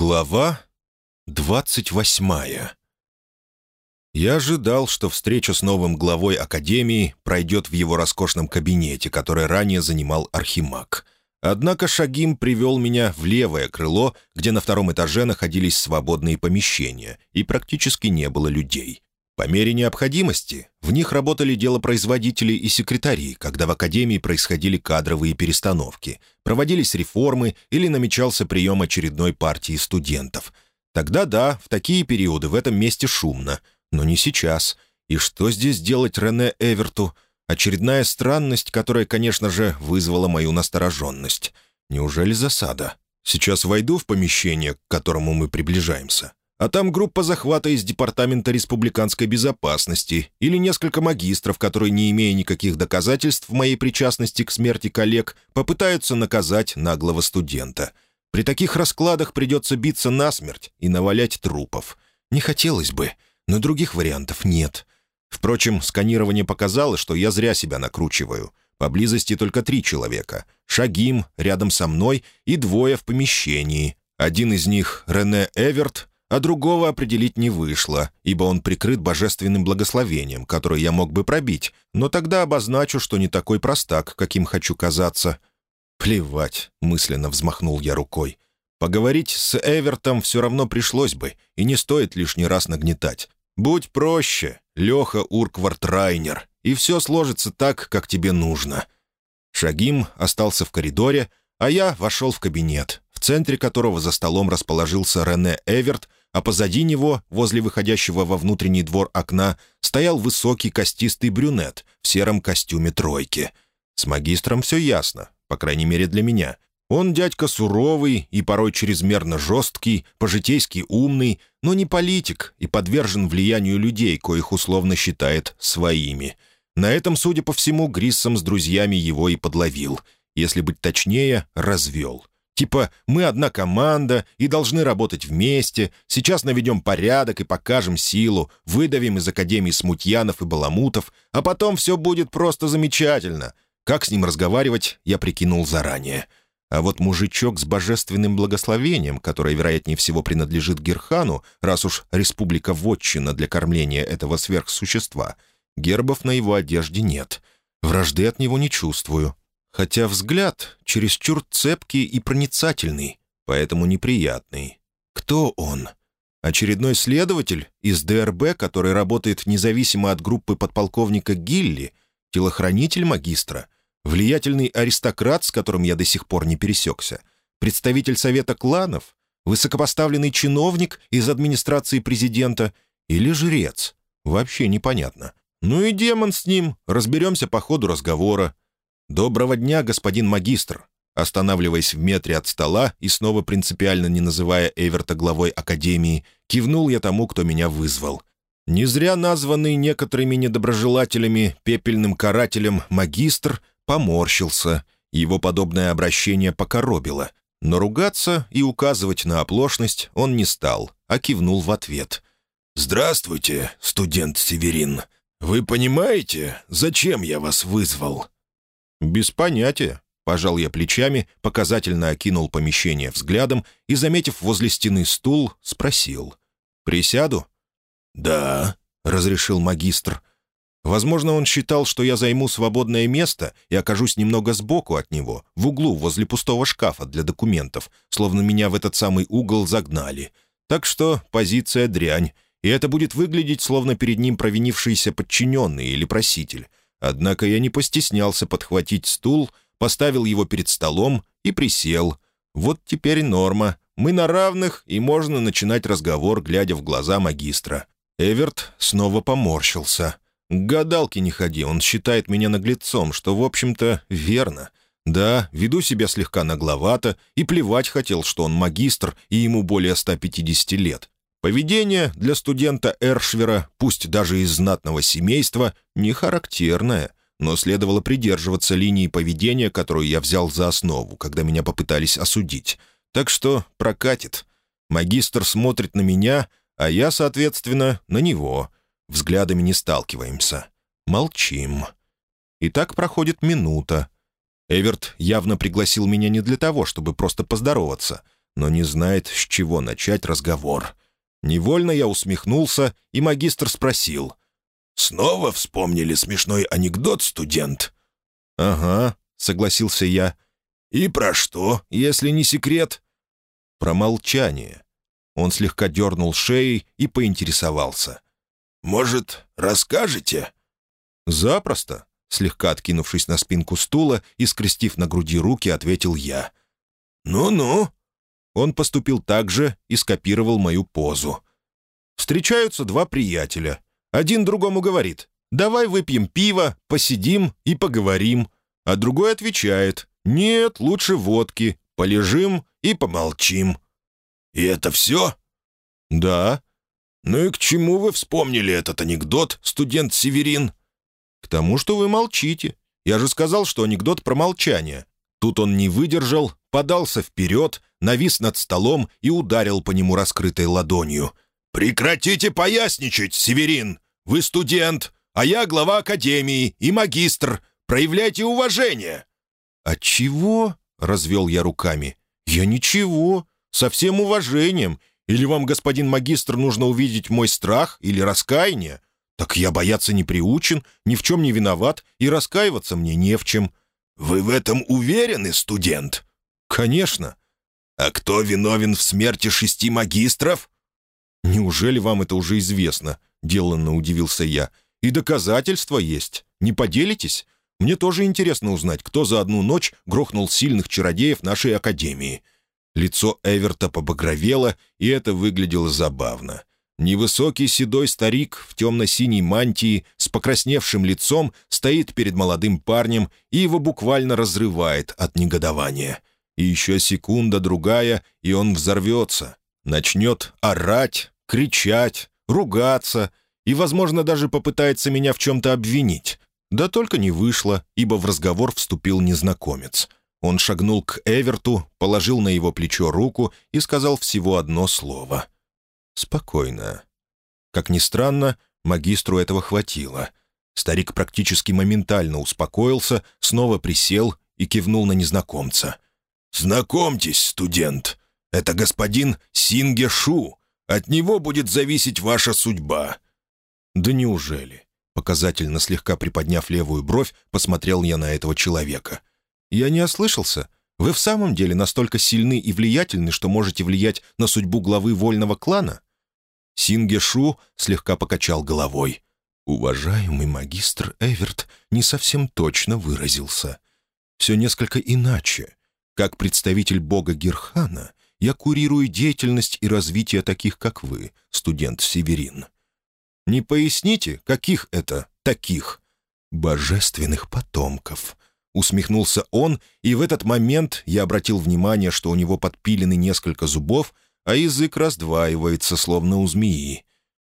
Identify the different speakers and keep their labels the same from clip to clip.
Speaker 1: Глава двадцать восьмая Я ожидал, что встреча с новым главой Академии пройдет в его роскошном кабинете, который ранее занимал Архимаг. Однако Шагим привел меня в левое крыло, где на втором этаже находились свободные помещения, и практически не было людей. По мере необходимости в них работали делопроизводители и секретари, когда в Академии происходили кадровые перестановки, проводились реформы или намечался прием очередной партии студентов. Тогда да, в такие периоды в этом месте шумно, но не сейчас. И что здесь делать Рене Эверту? Очередная странность, которая, конечно же, вызвала мою настороженность. Неужели засада? Сейчас войду в помещение, к которому мы приближаемся. А там группа захвата из Департамента республиканской безопасности или несколько магистров, которые, не имея никаких доказательств моей причастности к смерти коллег, попытаются наказать наглого студента. При таких раскладах придется биться насмерть и навалять трупов. Не хотелось бы, но других вариантов нет. Впрочем, сканирование показало, что я зря себя накручиваю. Поблизости только три человека. Шагим, рядом со мной, и двое в помещении. Один из них — Рене Эверт, а другого определить не вышло, ибо он прикрыт божественным благословением, которое я мог бы пробить, но тогда обозначу, что не такой простак, каким хочу казаться. «Плевать», — мысленно взмахнул я рукой. «Поговорить с Эвертом все равно пришлось бы, и не стоит лишний раз нагнетать. Будь проще, Леха Урквард Райнер, и все сложится так, как тебе нужно». Шагим остался в коридоре, а я вошел в кабинет, в центре которого за столом расположился Рене Эверт — а позади него, возле выходящего во внутренний двор окна, стоял высокий костистый брюнет в сером костюме тройки. С магистром все ясно, по крайней мере для меня. Он дядька суровый и порой чрезмерно жесткий, по-житейски умный, но не политик и подвержен влиянию людей, коих условно считает своими. На этом, судя по всему, Гриссом с друзьями его и подловил. Если быть точнее, развел. Типа «мы одна команда и должны работать вместе, сейчас наведем порядок и покажем силу, выдавим из Академии смутьянов и баламутов, а потом все будет просто замечательно». Как с ним разговаривать, я прикинул заранее. А вот мужичок с божественным благословением, которое, вероятнее всего, принадлежит Герхану, раз уж республика вотчина для кормления этого сверхсущества, гербов на его одежде нет. Вражды от него не чувствую, хотя взгляд чересчур цепкий и проницательный, поэтому неприятный. Кто он? Очередной следователь из ДРБ, который работает независимо от группы подполковника Гилли, телохранитель магистра, влиятельный аристократ, с которым я до сих пор не пересекся, представитель совета кланов, высокопоставленный чиновник из администрации президента или жрец. Вообще непонятно. Ну и демон с ним, разберемся по ходу разговора. «Доброго дня, господин магистр!» Останавливаясь в метре от стола и снова принципиально не называя Эверта главой Академии, кивнул я тому, кто меня вызвал. Не зря названный некоторыми недоброжелателями пепельным карателем магистр поморщился. Его подобное обращение покоробило. Но ругаться и указывать на оплошность он не стал, а кивнул в ответ. «Здравствуйте, студент Северин. Вы понимаете, зачем я вас вызвал?» «Без понятия», — пожал я плечами, показательно окинул помещение взглядом и, заметив возле стены стул, спросил. «Присяду?» «Да», — разрешил магистр. Возможно, он считал, что я займу свободное место и окажусь немного сбоку от него, в углу возле пустого шкафа для документов, словно меня в этот самый угол загнали. Так что позиция дрянь, и это будет выглядеть, словно перед ним провинившийся подчиненный или проситель. Однако я не постеснялся подхватить стул, поставил его перед столом и присел. Вот теперь норма. Мы на равных, и можно начинать разговор, глядя в глаза магистра. Эверт снова поморщился. К гадалке не ходи, он считает меня наглецом, что, в общем-то, верно. Да, веду себя слегка нагловато, и плевать хотел, что он магистр, и ему более 150 лет. Поведение для студента Эршвера, пусть даже из знатного семейства, не характерное, но следовало придерживаться линии поведения, которую я взял за основу, когда меня попытались осудить. Так что прокатит. Магистр смотрит на меня, а я, соответственно, на него. Взглядами не сталкиваемся. Молчим. И так проходит минута. Эверт явно пригласил меня не для того, чтобы просто поздороваться — но не знает, с чего начать разговор. Невольно я усмехнулся, и магистр спросил. «Снова вспомнили смешной анекдот, студент?» «Ага», — согласился я. «И про что, если не секрет?» «Про молчание». Он слегка дернул шеей и поинтересовался. «Может, расскажете?» «Запросто», — слегка откинувшись на спинку стула и скрестив на груди руки, ответил я. «Ну-ну». Он поступил так же и скопировал мою позу. Встречаются два приятеля. Один другому говорит «Давай выпьем пиво, посидим и поговорим». А другой отвечает «Нет, лучше водки, полежим и помолчим». «И это все?» «Да». «Ну и к чему вы вспомнили этот анекдот, студент Северин?» «К тому, что вы молчите. Я же сказал, что анекдот про молчание». Тут он не выдержал, подался вперед, навис над столом и ударил по нему раскрытой ладонью. «Прекратите поясничать, Северин! Вы студент, а я глава академии и магистр. Проявляйте уважение!» «А чего?» — развел я руками. «Я ничего. Со всем уважением. Или вам, господин магистр, нужно увидеть мой страх или раскаяние? Так я бояться не приучен, ни в чем не виноват, и раскаиваться мне не в чем». «Вы в этом уверены, студент?» «Конечно». «А кто виновен в смерти шести магистров?» «Неужели вам это уже известно?» — деланно удивился я. «И доказательства есть. Не поделитесь? Мне тоже интересно узнать, кто за одну ночь грохнул сильных чародеев нашей Академии». Лицо Эверта побагровело, и это выглядело забавно. Невысокий седой старик в темно-синей мантии с покрасневшим лицом стоит перед молодым парнем и его буквально разрывает от негодования. И еще секунда-другая, и он взорвется. Начнет орать, кричать, ругаться и, возможно, даже попытается меня в чем-то обвинить. Да только не вышло, ибо в разговор вступил незнакомец. Он шагнул к Эверту, положил на его плечо руку и сказал всего одно слово. «Спокойно». Как ни странно, магистру этого хватило. Старик практически моментально успокоился, снова присел и кивнул на незнакомца. «Знакомьтесь, студент, это господин Синге Шу. От него будет зависеть ваша судьба». «Да неужели?» Показательно слегка приподняв левую бровь, посмотрел я на этого человека. «Я не ослышался. Вы в самом деле настолько сильны и влиятельны, что можете влиять на судьбу главы вольного клана?» Синге Шу слегка покачал головой. «Уважаемый магистр Эверт не совсем точно выразился. Все несколько иначе. Как представитель бога Герхана, я курирую деятельность и развитие таких, как вы, студент Северин. Не поясните, каких это таких? Божественных потомков. Усмехнулся он, и в этот момент я обратил внимание, что у него подпилены несколько зубов, а язык раздваивается, словно у змеи.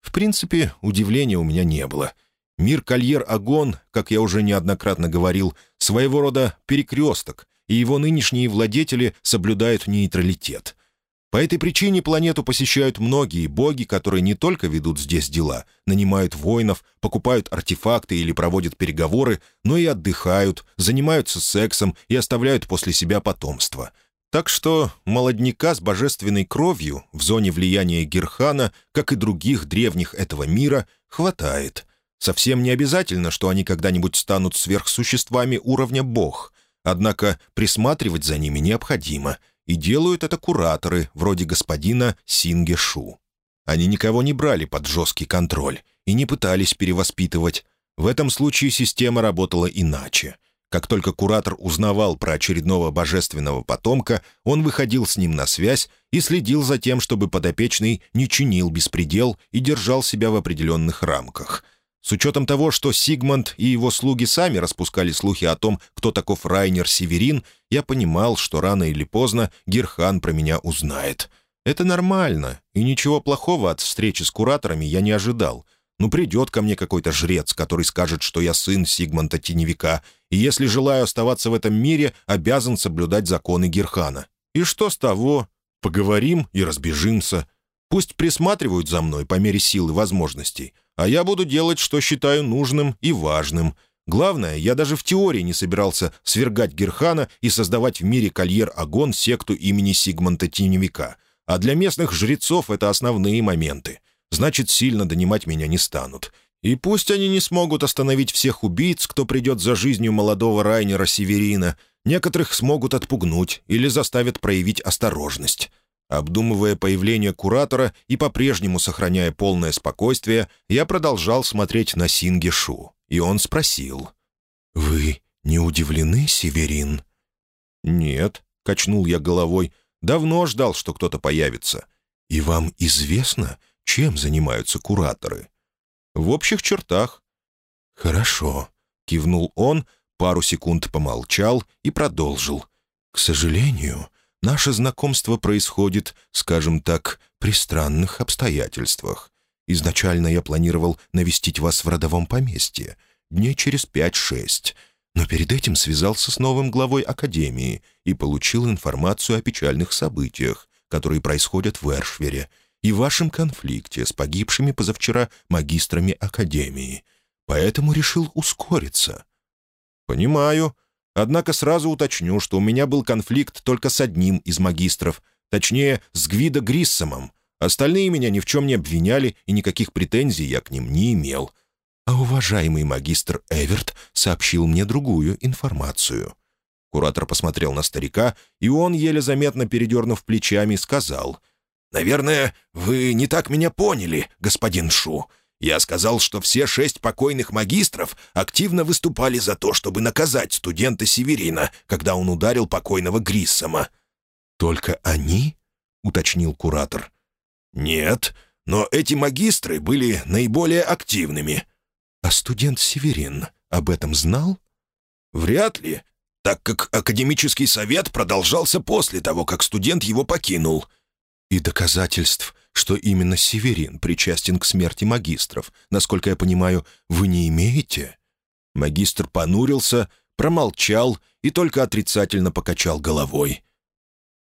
Speaker 1: В принципе, удивления у меня не было. Мир Кольер-Агон, как я уже неоднократно говорил, своего рода перекресток, и его нынешние владетели соблюдают нейтралитет. По этой причине планету посещают многие боги, которые не только ведут здесь дела, нанимают воинов, покупают артефакты или проводят переговоры, но и отдыхают, занимаются сексом и оставляют после себя потомство. Так что молодняка с божественной кровью в зоне влияния Герхана, как и других древних этого мира, хватает. Совсем не обязательно, что они когда-нибудь станут сверхсуществами уровня бог. Однако присматривать за ними необходимо — и делают это кураторы, вроде господина Сингешу. Они никого не брали под жесткий контроль и не пытались перевоспитывать. В этом случае система работала иначе. Как только куратор узнавал про очередного божественного потомка, он выходил с ним на связь и следил за тем, чтобы подопечный не чинил беспредел и держал себя в определенных рамках — с учетом того, что Сигмунд и его слуги сами распускали слухи о том, кто таков Райнер Северин, я понимал, что рано или поздно Герхан про меня узнает. Это нормально, и ничего плохого от встречи с кураторами я не ожидал. Ну, придет ко мне какой-то жрец, который скажет, что я сын Сигмонта Теневика, и если желаю оставаться в этом мире, обязан соблюдать законы Герхана. И что с того? Поговорим и разбежимся. Пусть присматривают за мной по мере сил и возможностей, а я буду делать, что считаю нужным и важным. Главное, я даже в теории не собирался свергать Герхана и создавать в мире кольер-агон секту имени Сигмонта Теневика. А для местных жрецов это основные моменты. Значит, сильно донимать меня не станут. И пусть они не смогут остановить всех убийц, кто придет за жизнью молодого Райнера Северина, некоторых смогут отпугнуть или заставят проявить осторожность. Обдумывая появление куратора и по-прежнему сохраняя полное спокойствие, я продолжал смотреть на Сингешу, и он спросил. «Вы не удивлены, Северин?» «Нет», — качнул я головой, — «давно ждал, что кто-то появится». «И вам известно, чем занимаются кураторы?» В общих чертах». «Хорошо», — кивнул он, пару секунд помолчал и продолжил. «К сожалению, наше знакомство происходит, скажем так, при странных обстоятельствах. Изначально я планировал навестить вас в родовом поместье, дней через пять-шесть, но перед этим связался с новым главой Академии и получил информацию о печальных событиях, которые происходят в Эршвере, и вашем конфликте с погибшими позавчера магистрами Академии. Поэтому решил ускориться». «Понимаю. Однако сразу уточню, что у меня был конфликт только с одним из магистров, точнее, с Гвидо Гриссомом. Остальные меня ни в чем не обвиняли, и никаких претензий я к ним не имел. А уважаемый магистр Эверт сообщил мне другую информацию». Куратор посмотрел на старика, и он, еле заметно передернув плечами, сказал — «Наверное, вы не так меня поняли, господин Шу. Я сказал, что все шесть покойных магистров активно выступали за то, чтобы наказать студента Северина, когда он ударил покойного Гриссома». «Только они?» — уточнил куратор. «Нет, но эти магистры были наиболее активными». «А студент Северин об этом знал?» «Вряд ли, так как академический совет продолжался после того, как студент его покинул». И доказательств, что именно Северин причастен к смерти магистров, насколько я понимаю, вы не имеете?» Магистр понурился, промолчал и только отрицательно покачал головой.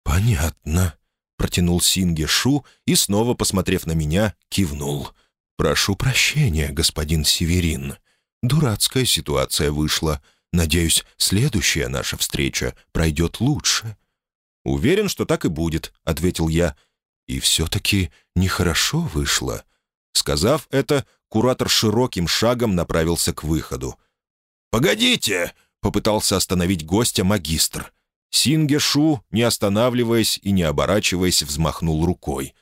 Speaker 1: «Понятно», — протянул Синге Шу и, снова посмотрев на меня, кивнул. «Прошу прощения, господин Северин. Дурацкая ситуация вышла. Надеюсь, следующая наша встреча пройдет лучше». «Уверен, что так и будет», — ответил я, и все-таки нехорошо вышло. Сказав это, куратор широким шагом направился к выходу. «Погодите!» — попытался остановить гостя магистр. Сингешу, не останавливаясь и не оборачиваясь, взмахнул рукой.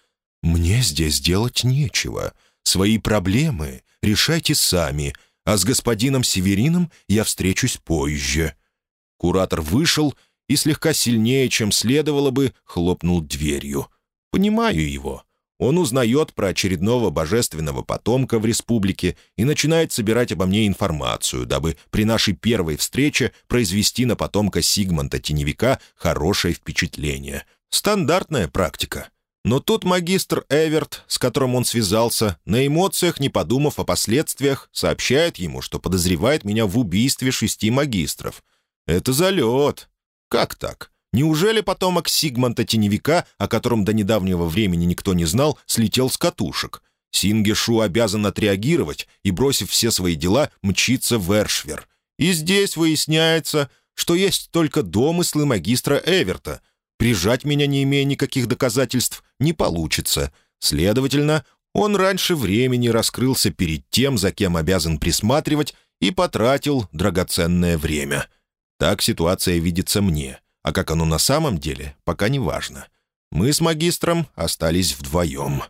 Speaker 1: «Мне здесь делать нечего. Свои проблемы решайте сами, а с господином Северином я встречусь позже». Куратор вышел и слегка сильнее, чем следовало бы, хлопнул дверью. Понимаю его. Он узнает про очередного божественного потомка в республике и начинает собирать обо мне информацию, дабы при нашей первой встрече произвести на потомка Сигмонта Теневика хорошее впечатление. Стандартная практика. Но тут магистр Эверт, с которым он связался, на эмоциях, не подумав о последствиях, сообщает ему, что подозревает меня в убийстве шести магистров. Это залет. Как так? Неужели потомок Сигмонта Теневика, о котором до недавнего времени никто не знал, слетел с катушек? Сингешу обязан отреагировать и, бросив все свои дела, мчиться в Эршвер. И здесь выясняется, что есть только домыслы магистра Эверта. Прижать меня, не имея никаких доказательств, не получится. Следовательно, он раньше времени раскрылся перед тем, за кем обязан присматривать, и потратил драгоценное время. Так ситуация видится мне. А как оно на самом деле, пока не важно. Мы с магистром остались вдвоем.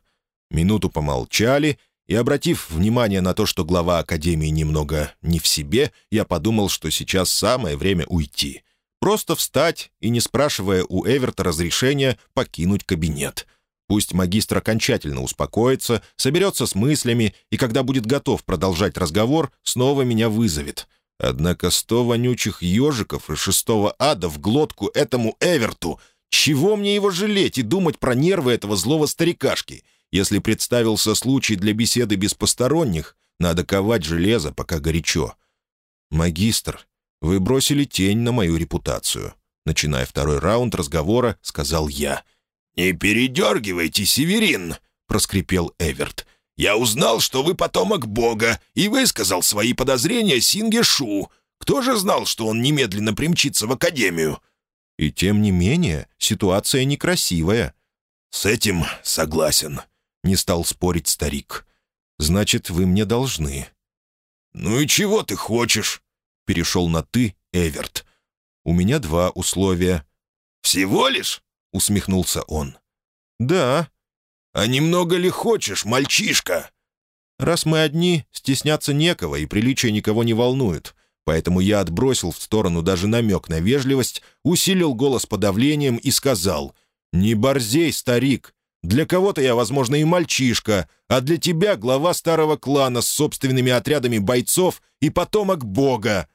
Speaker 1: Минуту помолчали, и, обратив внимание на то, что глава Академии немного не в себе, я подумал, что сейчас самое время уйти. Просто встать и, не спрашивая у Эверта разрешения, покинуть кабинет. Пусть магистр окончательно успокоится, соберется с мыслями, и когда будет готов продолжать разговор, снова меня вызовет. Однако сто вонючих ежиков и шестого ада в глотку этому Эверту. Чего мне его жалеть и думать про нервы этого злого старикашки? Если представился случай для беседы без посторонних, надо ковать железо, пока горячо. «Магистр, вы бросили тень на мою репутацию». Начиная второй раунд разговора, сказал я. «Не передергивайте, Северин!» — проскрипел Эверт.
Speaker 2: Я узнал, что вы потомок Бога, и высказал свои подозрения Синге Шу. Кто же знал, что он немедленно примчится в Академию?»
Speaker 1: «И тем не менее, ситуация некрасивая».
Speaker 2: «С этим согласен», — не стал спорить старик.
Speaker 1: «Значит, вы мне должны».
Speaker 2: «Ну и чего ты хочешь?»
Speaker 1: — перешел на «ты» Эверт. «У меня два условия».
Speaker 2: «Всего лишь?» — усмехнулся он.
Speaker 1: «Да».
Speaker 2: «А немного ли хочешь, мальчишка?»
Speaker 1: «Раз мы одни, стесняться некого, и приличие никого не волнует. Поэтому я отбросил в сторону даже намек на вежливость, усилил голос подавлением и сказал «Не борзей, старик. Для кого-то я, возможно, и мальчишка, а для тебя глава старого клана с собственными отрядами бойцов и потомок бога».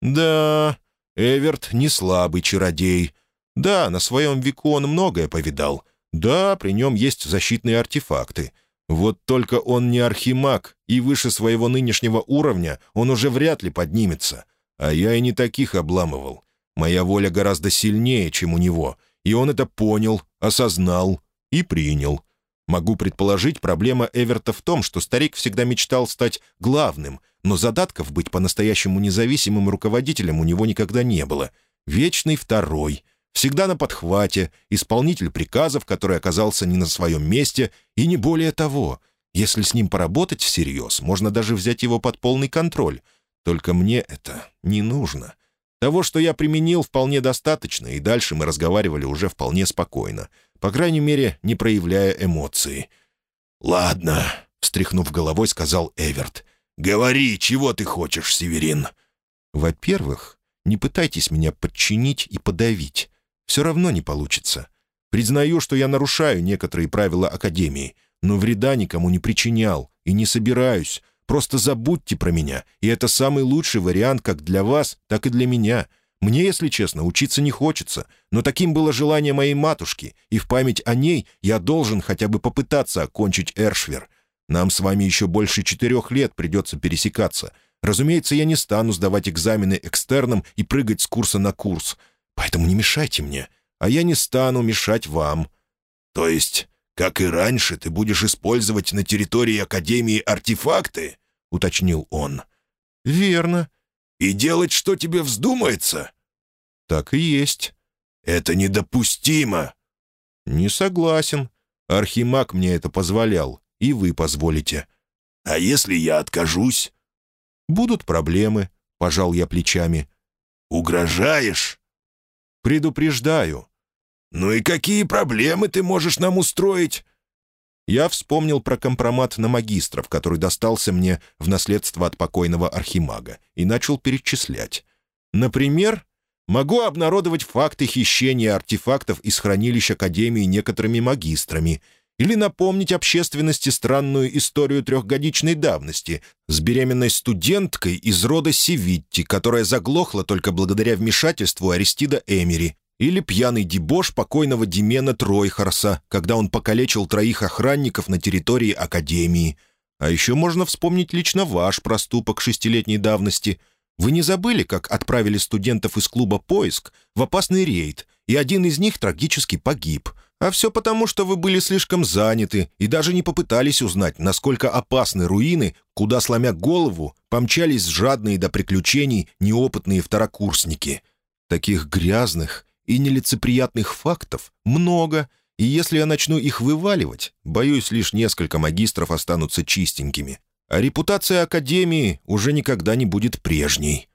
Speaker 1: «Да, Эверт не слабый чародей. Да, на своем веку он многое повидал. Да, при нем есть защитные артефакты. Вот только он не архимаг, и выше своего нынешнего уровня он уже вряд ли поднимется. А я и не таких обламывал. Моя воля гораздо сильнее, чем у него, и он это понял, осознал и принял. Могу предположить, проблема Эверта в том, что старик всегда мечтал стать главным, но задатков быть по-настоящему независимым руководителем у него никогда не было. Вечный второй — всегда на подхвате, исполнитель приказов, который оказался не на своем месте, и не более того. Если с ним поработать всерьез, можно даже взять его под полный контроль. Только мне это не нужно. Того, что я применил, вполне достаточно, и дальше мы разговаривали уже вполне спокойно. По крайней мере, не проявляя эмоции.
Speaker 2: «Ладно», — встряхнув головой, сказал Эверт. «Говори, чего ты хочешь, Северин?»
Speaker 1: «Во-первых, не пытайтесь меня подчинить и подавить. Все равно не получится. Признаю, что я нарушаю некоторые правила Академии, но вреда никому не причинял и не собираюсь. Просто забудьте про меня, и это самый лучший вариант как для вас, так и для меня. Мне, если честно, учиться не хочется, но таким было желание моей матушки, и в память о ней я должен хотя бы попытаться окончить Эршвер. Нам с вами еще больше четырех лет придется пересекаться. Разумеется, я не стану сдавать экзамены экстерном и прыгать с курса на курс. Поэтому не мешайте мне, а я не стану мешать вам».
Speaker 2: «То есть, как и раньше, ты будешь использовать на территории Академии артефакты?» — уточнил он.
Speaker 1: «Верно».
Speaker 2: «И делать, что тебе вздумается?»
Speaker 1: «Так и есть».
Speaker 2: «Это недопустимо».
Speaker 1: «Не согласен. Архимаг мне это позволял, и вы позволите».
Speaker 2: «А если я откажусь?»
Speaker 1: «Будут проблемы», — пожал я плечами.
Speaker 2: «Угрожаешь?»
Speaker 1: Предупреждаю».
Speaker 2: «Ну и какие проблемы ты можешь нам устроить?»
Speaker 1: Я вспомнил про компромат на магистров, который достался мне в наследство от покойного архимага, и начал перечислять. Например, могу обнародовать факты хищения артефактов из хранилищ Академии некоторыми магистрами или напомнить общественности странную историю трехгодичной давности с беременной студенткой из рода Севитти, которая заглохла только благодаря вмешательству Аристида Эмери, или пьяный дебош покойного Димена Тройхарса, когда он покалечил троих охранников на территории Академии. А еще можно вспомнить лично ваш проступок шестилетней давности. Вы не забыли, как отправили студентов из клуба «Поиск» в опасный рейд, и один из них трагически погиб — а все потому, что вы были слишком заняты и даже не попытались узнать, насколько опасны руины, куда, сломя голову, помчались жадные до приключений неопытные второкурсники. Таких грязных и нелицеприятных фактов много, и если я начну их вываливать, боюсь, лишь несколько магистров останутся чистенькими. А репутация Академии уже никогда не будет прежней.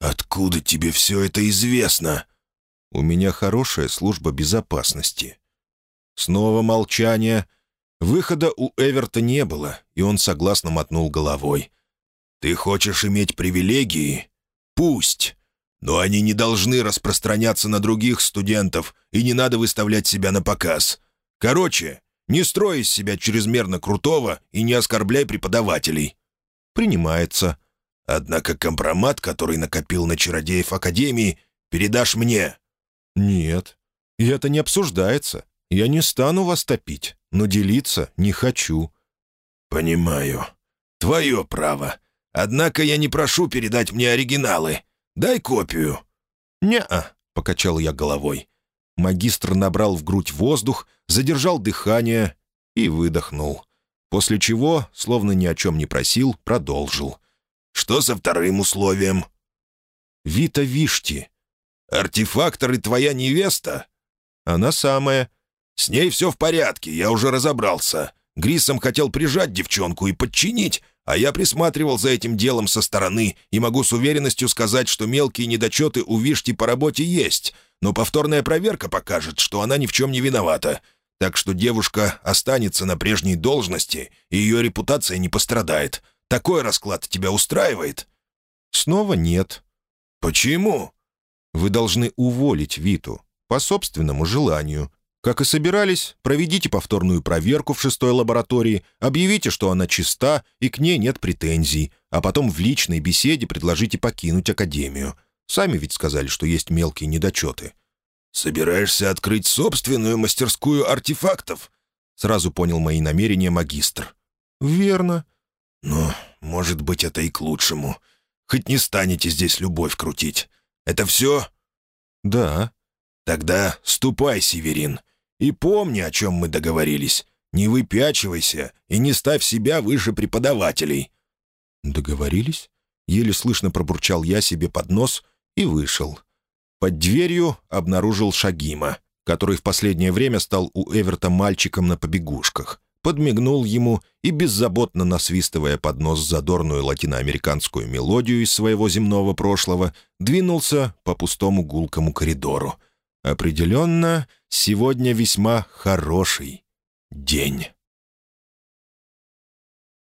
Speaker 2: «Откуда тебе все это известно?»
Speaker 1: «У меня хорошая служба безопасности», Снова молчание. Выхода у Эверта не было, и он согласно мотнул головой.
Speaker 2: «Ты хочешь иметь привилегии? Пусть. Но они не должны распространяться на других студентов, и не надо выставлять себя на показ. Короче, не строй из себя чрезмерно крутого и не оскорбляй преподавателей».
Speaker 1: «Принимается».
Speaker 2: «Однако компромат, который накопил на чародеев Академии, передашь мне».
Speaker 1: «Нет, и это не обсуждается. Я не стану вас топить, но делиться не хочу».
Speaker 2: «Понимаю. Твое право. Однако я не прошу передать мне оригиналы. Дай копию».
Speaker 1: «Не-а», — покачал я головой. Магистр набрал в грудь воздух, задержал дыхание и выдохнул. После чего, словно ни о чем не просил, продолжил.
Speaker 2: «Что со вторым условием?»
Speaker 1: «Вита Вишти».
Speaker 2: «Артефактор и твоя невеста?»
Speaker 1: «Она самая».
Speaker 2: «С ней все в порядке, я уже разобрался. Грисом хотел прижать девчонку и подчинить, а я присматривал за этим делом со стороны и могу с уверенностью сказать, что мелкие недочеты у Вишти по работе есть, но повторная проверка покажет, что она ни в чем не виновата. Так что девушка останется на прежней должности, и ее репутация не пострадает. Такой расклад тебя устраивает?»
Speaker 1: «Снова нет».
Speaker 2: «Почему?»
Speaker 1: «Вы должны уволить Виту по собственному желанию, как и собирались, проведите повторную проверку в шестой лаборатории, объявите, что она чиста и к ней нет претензий, а потом в личной беседе предложите покинуть Академию. Сами ведь сказали, что есть мелкие недочеты».
Speaker 2: «Собираешься открыть собственную мастерскую артефактов?»
Speaker 1: Сразу понял мои намерения магистр. «Верно».
Speaker 2: «Ну, может быть, это и к лучшему. Хоть не станете здесь любовь крутить. Это все?»
Speaker 1: «Да».
Speaker 2: «Тогда ступай, Северин. И помни, о чем мы договорились. Не выпячивайся и не ставь себя выше преподавателей».
Speaker 1: «Договорились?» Еле слышно пробурчал я себе под нос и вышел. Под дверью обнаружил Шагима, который в последнее время стал у Эверта мальчиком на побегушках. Подмигнул ему и, беззаботно насвистывая под нос задорную латиноамериканскую мелодию из своего земного прошлого, двинулся по пустому гулкому коридору — Определенно, сегодня весьма хороший день.